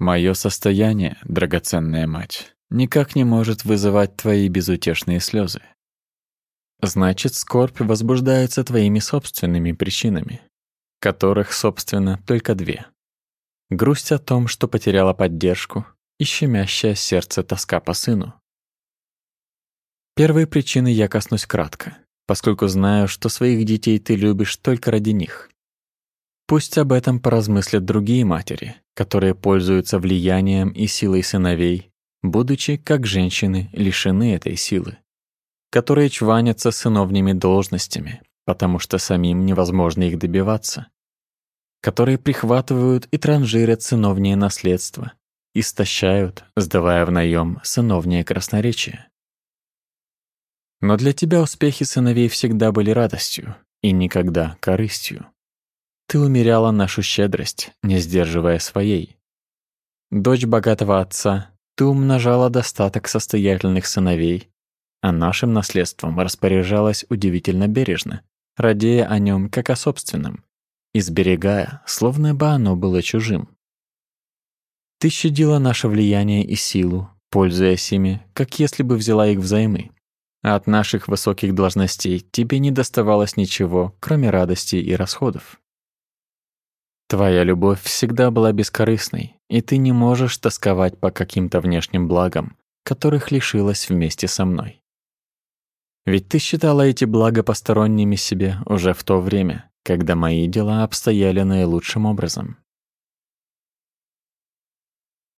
Мое состояние, драгоценная мать, никак не может вызывать твои безутешные слезы. Значит, скорбь возбуждается твоими собственными причинами, которых, собственно, только две. Грусть о том, что потеряла поддержку, и щемящее сердце тоска по сыну. Первой причины я коснусь кратко, поскольку знаю, что своих детей ты любишь только ради них. Пусть об этом поразмыслят другие матери, которые пользуются влиянием и силой сыновей, будучи, как женщины, лишены этой силы, которые чванятся сыновними должностями, потому что самим невозможно их добиваться, которые прихватывают и транжирят сыновнее наследство, истощают, сдавая в наем сыновнее красноречие. Но для тебя успехи сыновей всегда были радостью и никогда корыстью. Ты умеряла нашу щедрость, не сдерживая своей. Дочь богатого отца, ты умножала достаток состоятельных сыновей, а нашим наследством распоряжалась удивительно бережно, радея о нем как о собственном, изберегая, словно бы оно было чужим. Ты щадила наше влияние и силу, пользуясь ими, как если бы взяла их взаймы. А от наших высоких должностей тебе не доставалось ничего, кроме радости и расходов. Твоя любовь всегда была бескорыстной, и ты не можешь тосковать по каким-то внешним благам, которых лишилась вместе со мной. Ведь ты считала эти блага посторонними себе уже в то время, когда мои дела обстояли наилучшим образом.